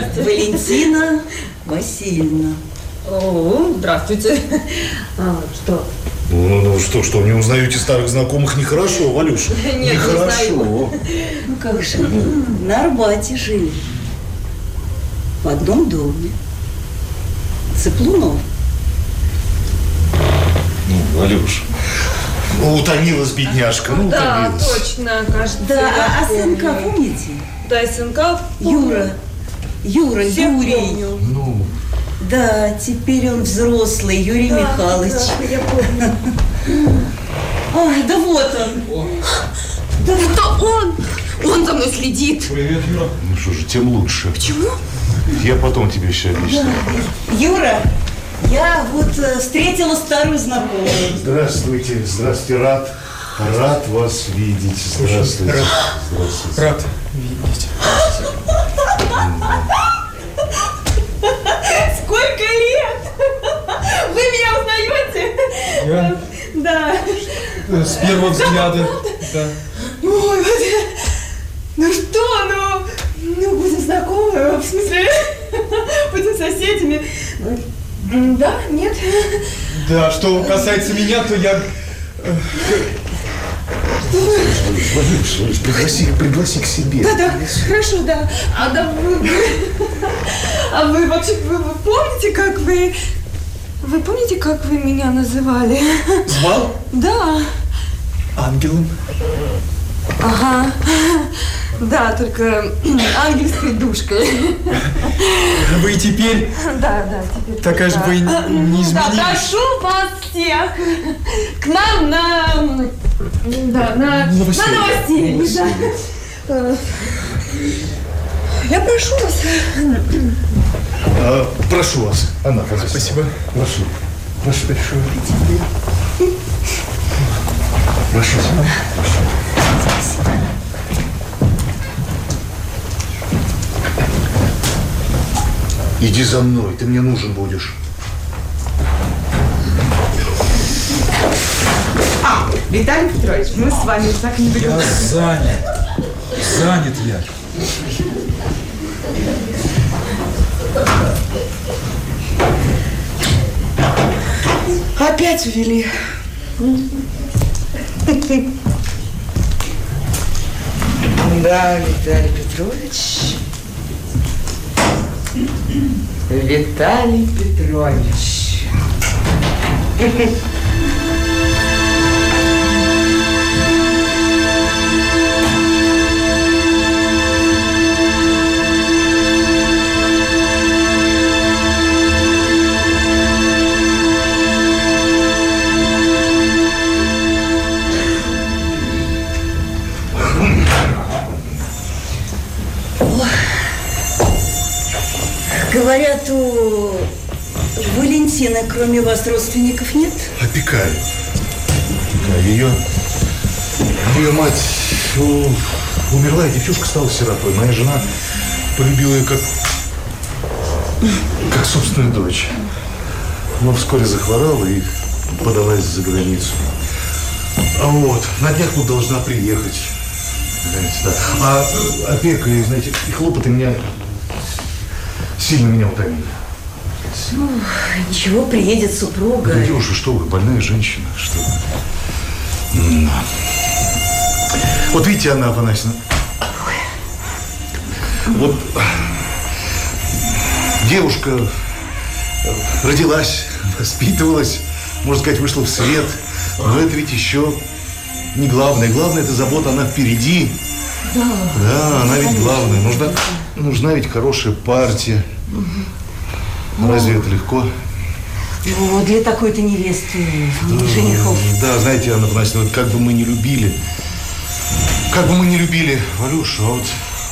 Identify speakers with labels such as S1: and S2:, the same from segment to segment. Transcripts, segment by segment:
S1: Здрасте.
S2: Валентина Васильевна.
S1: О, здравствуйте. А, что?
S3: Ну, ну что, что, не узнаете старых знакомых? Нехорошо, Валюша.
S1: Нет, не
S3: Нехорошо.
S2: Ну как же, на Арбате жили. В одном доме. Цыплунов.
S3: Ну, Валюша. Ну, утомилась бедняжка, ну,
S1: Да,
S3: утомилась.
S1: точно, кажется,
S2: Да, а, а сынка помните?
S1: Да, сынка помню.
S2: Юра. Юра,
S1: Всех
S2: Юрий.
S1: помню.
S3: Ну,
S2: Да, теперь он взрослый, Юрий
S1: Да,
S2: Михайлович.
S1: да, я помню.
S2: Ой, да вот он.
S1: Это он! Он за мной следит.
S4: Привет, Юра.
S3: ну что же, тем лучше.
S1: Почему?
S3: Я потом тебе еще объясню.
S2: Юра, я вот э, встретила старую знакомую.
S3: Здравствуйте, здравствуйте, рад. Рад вас видеть. Здравствуйте.
S4: рад.
S3: Здравствуйте.
S4: Рад видеть.
S1: Сколько лет? Вы меня узнаете?
S4: Я
S1: Да.
S4: э, с первого взгляда. Да.
S1: Ой, вот, ну что, ну, ну будем знакомы, в смысле, будем соседями. Да, нет?
S4: Да, что касается меня, то я... э,
S3: Валюш, пригласи, пригласи к себе.
S1: Да, да, хорошо, да. А да вы, вы- а вы вообще, вы, вы помните, как вы, вы помните, как вы меня называли?
S4: Звал
S1: Да.
S4: ангелом.
S1: Ага. Да, только ангельской душкой.
S4: Вы теперь
S1: Да, да, теперь.
S4: такая же
S1: да.
S4: вы не
S1: Да,
S4: изменились.
S1: прошу вас всех к нам на... Да, на...
S4: Новоселье.
S1: На новоселье, да. Э, Я прошу вас.
S3: А, прошу вас, Анна, пожалуйста.
S4: Спасибо.
S3: Прошу.
S4: Прошу большое.
S3: Прошу. Иди за мной, ты мне нужен будешь.
S5: Виталий Петрович, мы с вами так не
S4: Я
S5: договорились.
S4: занят. Занят я.
S5: Опять увели. Да, Виталий Петрович. Виталий Петрович.
S2: Валентины, кроме вас, родственников нет?
S3: Опекаю. Опекаю. Ее, ее мать у- умерла, и девчушка стала сиротой. Моя жена полюбила ее как, как собственную дочь. Но вскоре захворала и подалась за границу. А вот, на днях тут должна приехать. Знаете, да. А э, опека знаете, и хлопоты меня сильно меня утомили.
S2: Ничего, приедет супруга.
S3: Да, Девушка, что вы, больная женщина, что вы. М. Вот видите, Анна Афанасьевна, вот девушка родилась, воспитывалась, можно сказать, вышла в свет, но это ведь еще не главное. Главное, это забота, она впереди. Да. Да, она ведь главная. Нужна, нужна ведь хорошая партия. Разве это легко?
S2: Ну, для такой-то невесты, женихов.
S3: Да, знаете, Анна Панасьевна, вот как бы мы не любили, как бы мы не любили Валюшу, а вот,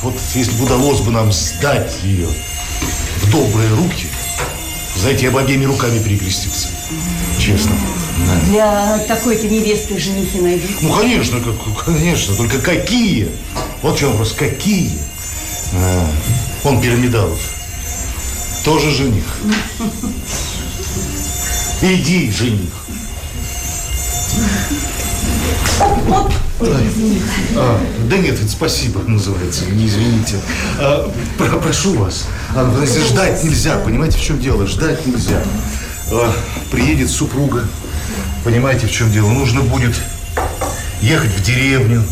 S3: вот если бы удалось бы нам сдать ее в добрые руки, знаете, я бы обеими руками перекрестился. Честно. Да.
S2: Для такой-то невесты женихи найдут.
S3: Ну, конечно, как, конечно, только какие? Вот в чем вопрос, какие? А, он Пирамидалов. Тоже жених. Иди, жених. А, да нет, спасибо называется, не извините. А, про- прошу вас, а, ждать нельзя, понимаете, в чем дело? Ждать нельзя. А, приедет супруга, понимаете, в чем дело? Нужно будет ехать в деревню.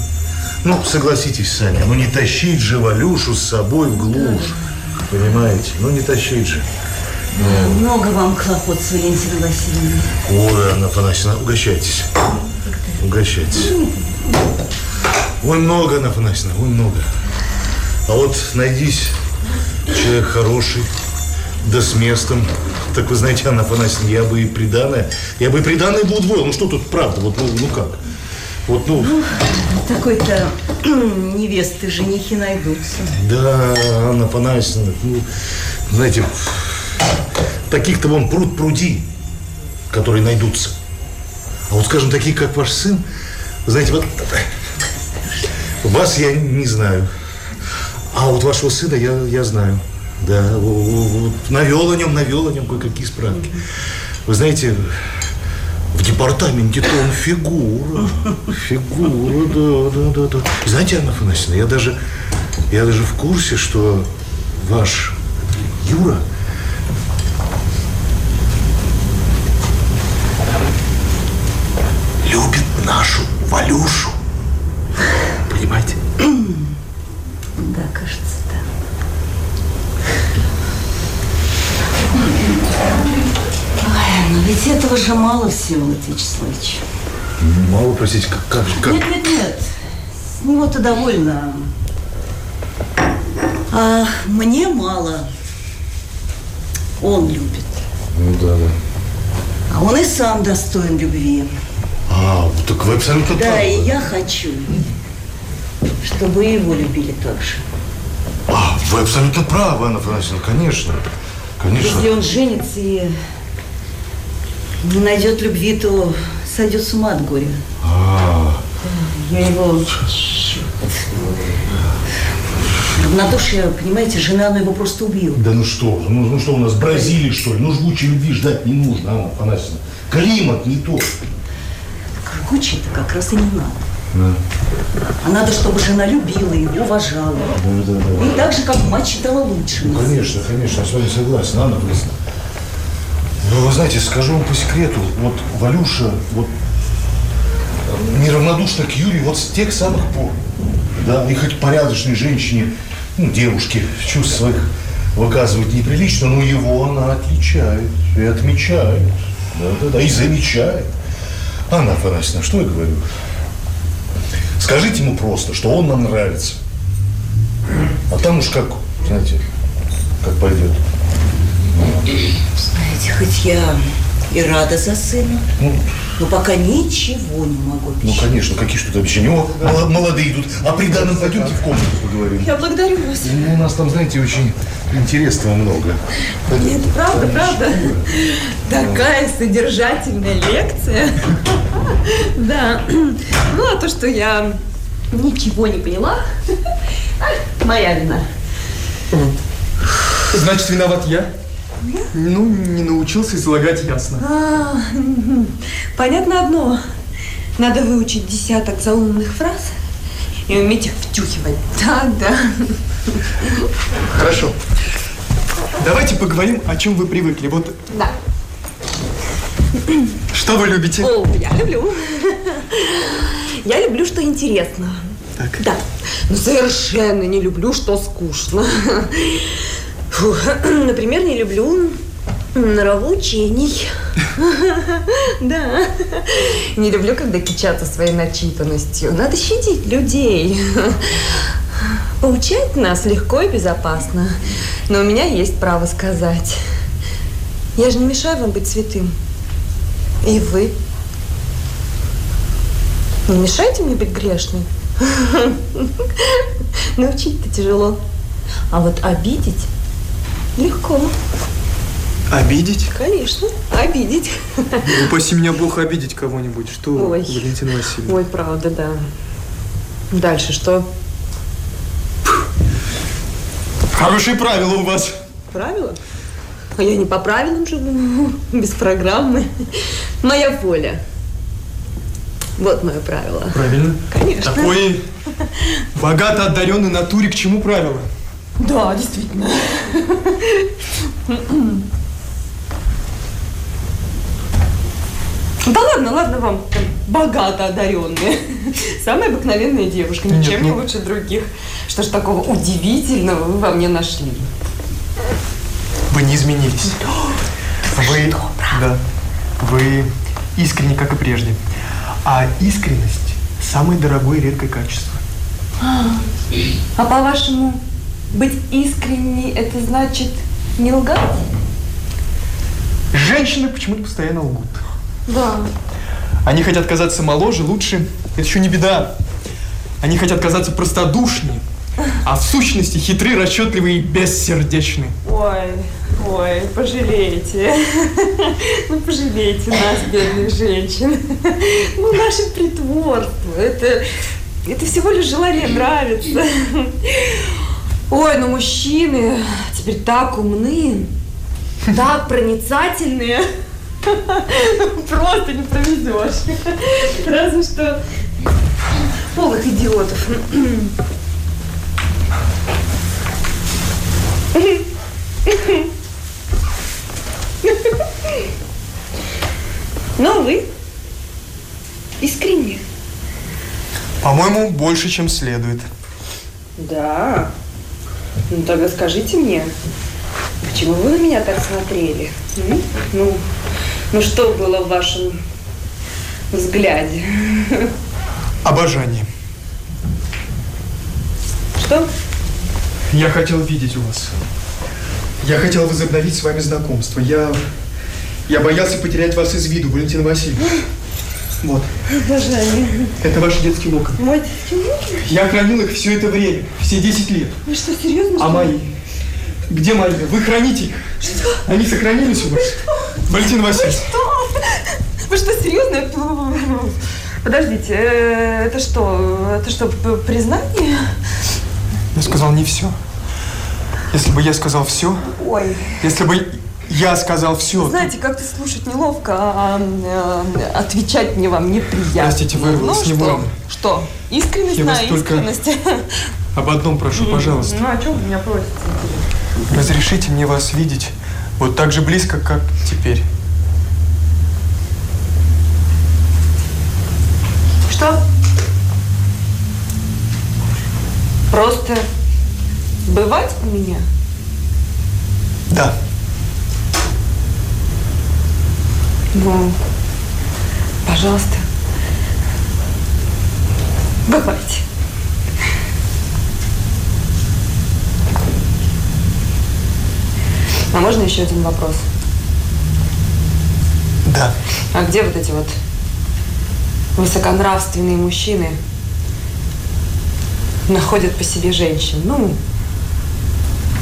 S3: Ну, согласитесь сами, ну не тащить же Валюшу с собой в глушь. Понимаете? Ну не тащить же.
S2: Много вам хлопот с Валентиной Васильевной.
S3: Ой, Анна Афанасьевна, угощайтесь. Угощайтесь. Ой, много, Анна Афанасьевна, ой, много. А вот найдись человек хороший, да с местом. Так вы знаете, Анна Афанасьевна, я бы и приданное, я бы и приданное бы удвоил. Ну что тут правда, вот ну, ну как? Вот, ну,
S2: Такой-то невесты, женихи найдутся.
S3: да, Анна Афанасьевна, ну, знаете, таких-то вон пруд пруди, которые найдутся. А вот, скажем, такие, как ваш сын, знаете, вот вас я не знаю. А вот вашего сына я, я знаю. Да, во- во- вот навел о нем, навел о нем кое-какие справки. Вы знаете, в департаменте-то он фигура. Фигура, да, да, да, да. Знаете, Анна Афанасьевна, я даже, я даже в курсе, что ваш Юра любит нашу Валюшу. Понимаете?
S2: Да, кажется, да. Ой, но ведь этого же мало, Всеволод Вячеславович.
S3: Мало, простите, как, как, как?
S2: Нет, нет, нет. С него-то довольно. А мне мало. Он любит.
S3: Ну да, да.
S2: А он и сам достоин любви.
S3: А, так вы абсолютно
S2: Да,
S3: правы.
S2: и я хочу, чтобы его любили так же.
S3: А, вы абсолютно правы, Анна Афанасьевна, конечно. Конечно.
S2: Если он женится и не найдет любви, то сойдет с ума от горя.
S3: А,
S2: Я его... Равнодушие, понимаете, жена, она его просто убьет.
S3: да ну что, ну, ну что у нас, Бразилия, что ли? Ну жгучей любви ждать не нужно, Анна Афанасьевна. Климат не тот.
S2: Круче-то как раз и не надо.
S3: Да.
S2: А надо, чтобы жена любила его, уважала.
S3: Да, да, да.
S2: И так же, как мать считала лучшим.
S3: Ну, конечно, конечно, я с вами согласен, Анна Борисовна. Но вы знаете, скажу вам по секрету, вот Валюша, вот неравнодушна к Юрию вот с тех самых пор. Да, и хоть порядочной женщине, ну, девушке, чувств своих выказывать неприлично, но его она отличает и отмечает. Да, да, да, и замечает. Анна Афанасьевна, что я говорю? Скажите ему просто, что он нам нравится. А там уж как, знаете, как пойдет.
S2: Знаете, хоть я и рада за сына,
S3: Ну,
S2: но пока ничего не могу
S3: ну
S2: обещать.
S3: конечно, какие что то обещания. О, мало- молодые идут. А при данном пойдемте в комнату поговорим.
S1: Я благодарю вас.
S3: Ну, у нас там, знаете, очень интересного много.
S1: Нет, правда, правда. Такая содержательная лекция. Да. Ну, а то, что я ничего не поняла, моя вина.
S4: Значит, виноват я? Ну, не научился излагать ясно.
S1: А, понятно одно. Надо выучить десяток заумных фраз и уметь их втюхивать. Да, да.
S4: Хорошо. Давайте поговорим, о чем вы привыкли. Вот
S1: Да.
S4: что вы любите?
S1: О, я люблю. Я люблю, что интересно.
S4: Так.
S1: Да. Но совершенно не люблю, что скучно. Фу. Например, не люблю нравоучений. Да. Не люблю, когда кичатся своей начитанностью. Надо щадить людей. Поучать нас легко и безопасно. Но у меня есть право сказать. Я же не мешаю вам быть святым. И вы. Не мешайте мне быть грешной. Научить-то тяжело. А вот обидеть легко.
S4: Обидеть?
S1: Конечно, обидеть.
S4: Упаси меня Бог обидеть кого-нибудь. Что,
S1: Ой.
S4: Валентина Васильевна?
S1: Ой, правда, да. Дальше что?
S4: Хорошие правила у вас.
S1: Правила? А я не по правилам живу, без программы. Моя воля. Вот мое правило.
S4: Правильно.
S1: Конечно.
S4: Такой богато одаренный натуре к чему правило?
S1: Да, действительно. Да ладно, ладно вам, богато одаренные. Самая обыкновенная девушка,
S4: Нет,
S1: ничем не
S4: ну-
S1: лучше других. Что ж такого удивительного вы во мне нашли?
S4: Вы не изменились. Вы, да, вы искренне, как и прежде. А искренность – самое дорогое и редкое качество.
S1: А по-вашему, быть искренней – это значит не лгать?
S4: Женщины почему-то постоянно лгут.
S1: Да.
S4: Они хотят казаться моложе, лучше. Это еще не беда. Они хотят казаться простодушнее, а в сущности хитры, расчетливые и бессердечны.
S1: Ой, ой, пожалейте. Ну, пожалейте нас, бедных женщин. Ну, наше притворство, это, это всего лишь желание нравиться. Ой, ну мужчины теперь так умны, так проницательные. Просто не проведешь. Разве что полных идиотов. Но вы искренне.
S4: По-моему, больше, чем следует.
S1: Да. Ну тогда скажите мне, почему вы на меня так смотрели? М? Ну, ну что было в вашем взгляде?
S4: Обожание.
S1: Что?
S4: Я хотел видеть у вас. Я хотел возобновить с вами знакомство. Я, я боялся потерять вас из виду, Валентина Васильевна. Вот,
S1: Обожание.
S4: это ваши детские локоны.
S1: Мой детский лук?
S4: Я хранил их все это время, все 10 лет.
S1: Вы что, серьезно?
S4: А
S1: что
S4: мои? Где мои? Вы храните их? Что? Они сохранились у вас? Валентина Васильевна.
S1: Что? Вы что, серьезно? Подождите, э, это что? Это что, признание?
S4: Я сказал не все. Если бы я сказал все,
S1: Ой,
S4: если бы я сказал все,
S1: знаете, как-то слушать неловко, а э, отвечать мне вам неприятно.
S4: Простите, вырвалось
S1: ну, что?
S4: невольно.
S1: Что? Искренность
S4: Я
S1: на искренность.
S4: об одном прошу, пожалуйста.
S1: Ну, о чем вы меня просите?
S4: Разрешите мне вас видеть вот так же близко, как теперь.
S1: Что? Просто бывать у меня?
S4: Да.
S1: Ну, пожалуйста, бывайте. А можно еще один вопрос?
S4: Да.
S1: А где вот эти вот высоконравственные мужчины находят по себе женщин? Ну,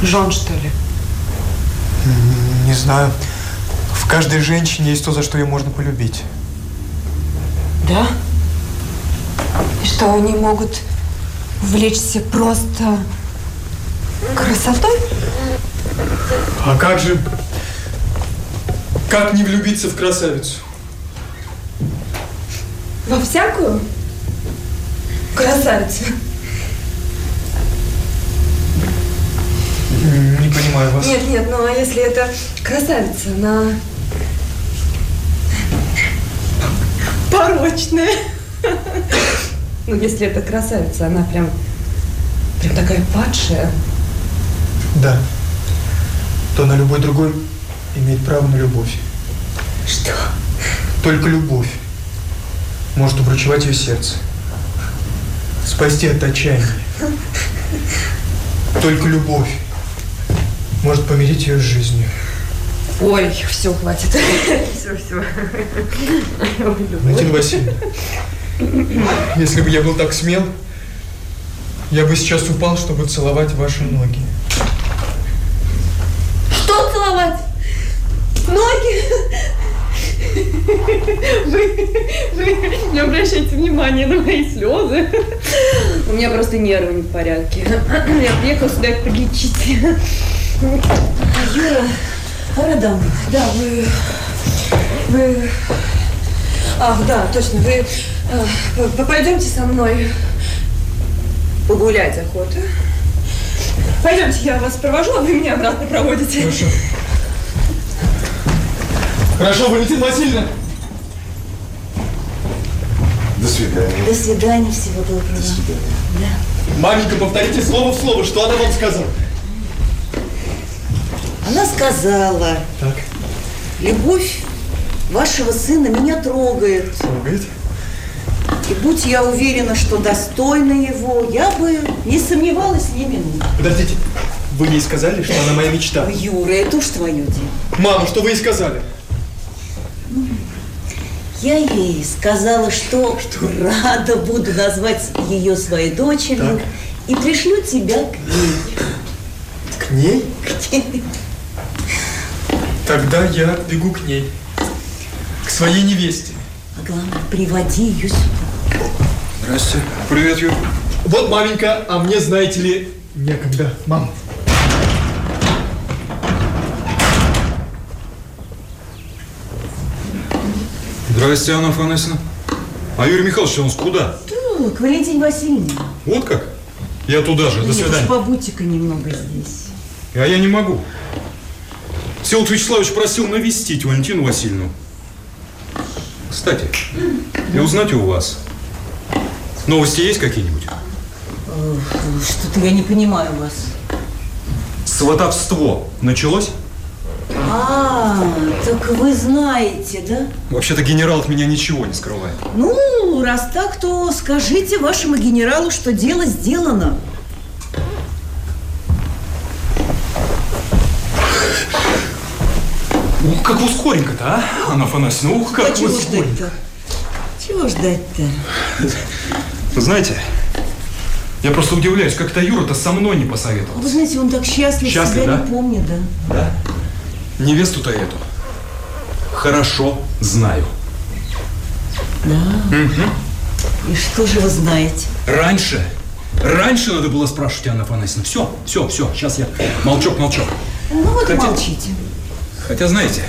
S1: жен, что ли?
S4: Не знаю. В каждой женщине есть то, за что ее можно полюбить.
S1: Да? И что, они могут увлечься просто красотой?
S4: А как же... Как не влюбиться в красавицу?
S1: Во всякую? Красавица.
S4: Не понимаю вас.
S1: Нет, нет, ну а если это красавица, она порочная. Ну, если это красавица, она прям, прям такая падшая.
S4: Да. То на любой другой имеет право на любовь.
S1: Что?
S4: Только любовь может убрачевать ее сердце. Спасти от отчаяния. Только любовь может помирить ее с жизнью.
S1: Ой, все, хватит. Все, все.
S4: Валентина Васильевна, если бы я был так смел, я бы сейчас упал, чтобы целовать ваши ноги.
S1: Что целовать? Ноги? Вы, вы не обращайте внимания на мои слезы. У меня просто нервы не в порядке. Я приехала сюда их подлечить.
S2: Юра, Радам,
S1: Да, вы... Вы...
S5: Ах, да, точно, вы э, пойдемте со мной погулять охота. Пойдемте, я вас провожу, а вы меня обратно проводите.
S4: Хорошо. Хорошо, Валентина Васильевна.
S3: До свидания.
S2: До свидания, всего доброго. До свидания. Да.
S4: Маменька, повторите слово в слово, что она вам сказала.
S2: Она сказала,
S4: Так.
S2: любовь вашего сына меня трогает.
S4: Трогает.
S2: И будь я уверена, что достойна его, я бы не сомневалась ни минуты.
S4: Подождите. Вы ей сказали, что она моя мечта?
S2: Ой, Юра, это уж твое дело.
S4: Мама, что вы ей сказали?
S2: Я ей сказала, что, рада буду назвать ее своей дочерью и пришлю тебя к ней.
S4: К ней?
S2: К ней.
S4: Тогда я бегу к ней. К своей невесте.
S2: А главное, приводи ее сюда.
S3: Здрасте. Привет, Юр.
S4: Вот маменька, а мне, знаете ли, некогда. Мам.
S6: Здрасте, Анна Афанасьевна. А Юрий Михайлович, он куда?
S2: Ну, к Валентине Васильевне.
S6: Вот как? Я туда же. До
S2: Нет,
S6: свидания.
S2: побудьте-ка немного здесь.
S6: А я не могу. Всеволод Вячеславович просил навестить Валентину Васильевну. Кстати, и узнать у вас. Новости есть какие-нибудь?
S2: Что-то я не понимаю вас.
S6: Сватовство началось?
S2: А, так вы знаете, да?
S6: Вообще-то генерал от меня ничего не скрывает.
S2: Ну, раз так, то скажите вашему генералу, что дело сделано.
S6: Ух, как вы скоренько-то, а, Анна Афанасьевна? Ух,
S2: А
S6: как вы
S2: чего
S6: скоренько.
S2: ждать-то? Чего ждать-то?
S6: Знаете, я просто удивляюсь, как-то Юра-то со мной не посоветовал.
S2: Вы знаете, он так счастлив,
S6: Счастлив,
S2: себя
S6: да?
S2: не помнит, да?
S6: Да? Невесту-то эту хорошо знаю.
S2: Да. И что же вы знаете?
S6: Раньше, раньше надо было спрашивать, Анна Афанасьевна. Все, все, все, сейчас я молчок, молчок.
S2: Ну вот
S6: Хотя-
S2: молчите.
S6: Хотя, знаете,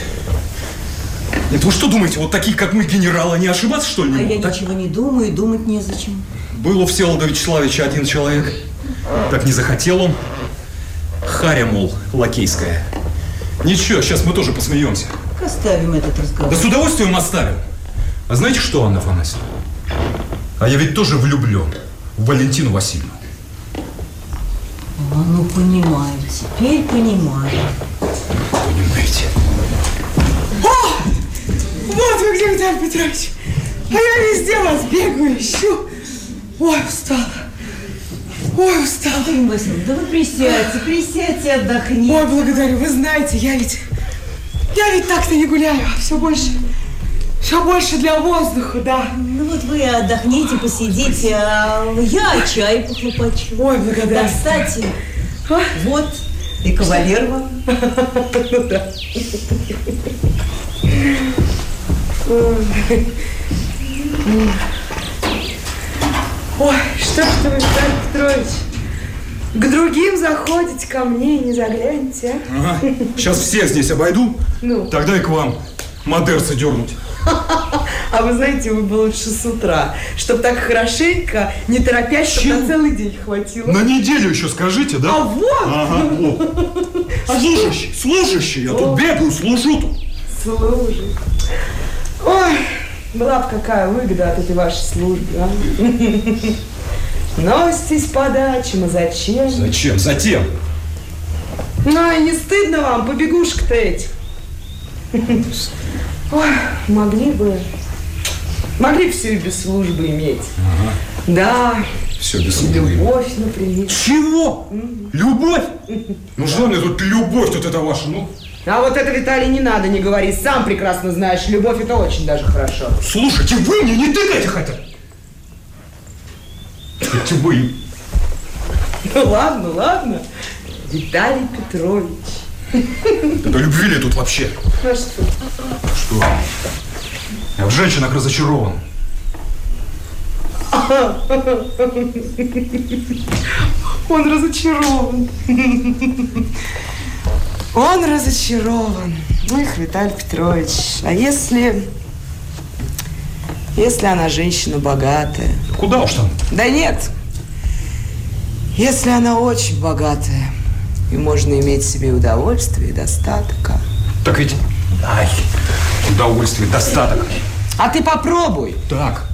S6: это вы что думаете, вот такие, как мы, генералы, не ошибаться, что ли,
S2: А я
S6: а?
S2: ничего не думаю и думать незачем.
S6: Был у Всеволода Вячеславовича один человек. Так не захотел он. Харя, мол, лакейская. Ничего, сейчас мы тоже посмеемся.
S2: Так оставим этот разговор.
S6: Да с удовольствием оставим. А знаете что, Анна Афанасьевна? А я ведь тоже влюблен в Валентину Васильевну.
S2: А, ну, понимаю, теперь понимаю.
S6: Понимаете?
S5: Вот вы где, Виталий Петрович. А я везде вас бегаю, ищу. Ой, устала. Ой, устала.
S2: Васильевна, да вы присядьте, присядьте, отдохните.
S5: Ой, благодарю. Вы знаете, я ведь... Я ведь так-то не гуляю, а все больше... Все больше для воздуха, да.
S2: Ну вот вы отдохните, посидите, а я чай похлопочу.
S5: Ой, благодарю.
S2: Да, кстати, вот и кавалер вам.
S5: Ну да. Ой, что ж ты, Виталий Петрович, к другим заходите, ко мне не заглянете, а?
S6: Ага. Сейчас всех здесь обойду.
S5: Ну.
S6: Тогда и к вам модерца дернуть.
S5: А вы знаете, вы бы лучше с утра, чтобы так хорошенько, не торопясь, чтобы на целый день хватило.
S6: На неделю еще скажите, да?
S5: А вот,
S6: Ага, вот. Служащий, служащий, я тут бегаю, служу тут.
S5: служит. Ой, была бы какая выгода от этой вашей службы, а? Носитесь по дачам, а зачем?
S6: Зачем? Затем.
S5: Ну, и не стыдно вам, побегушек-то этих? Ой, могли бы... Могли бы все и без службы иметь. Да,
S6: Все без службы.
S5: любовь, например.
S6: Чего? Любовь? Ну что мне тут любовь тут это ваша? Ну,
S5: А вот это, Виталий, не надо не говорить. Сам прекрасно знаешь, любовь это очень даже хорошо.
S6: слушайте, вы мне не тыкайте хотя. Эти вы.
S5: Ну ладно, ладно. Виталий Петрович.
S6: Это любви ли тут вообще?
S5: Что?
S6: Что? Я в женщинах разочарован.
S5: Он разочарован. Он разочарован. Эх, Виталий Петрович, а если... Если она женщина богатая.
S6: Куда уж там?
S5: Да нет. Если она очень богатая, и можно иметь себе удовольствие и достаток. а.
S6: Так ведь... Ай, удовольствие, достаток.
S5: А ты попробуй.
S6: Так,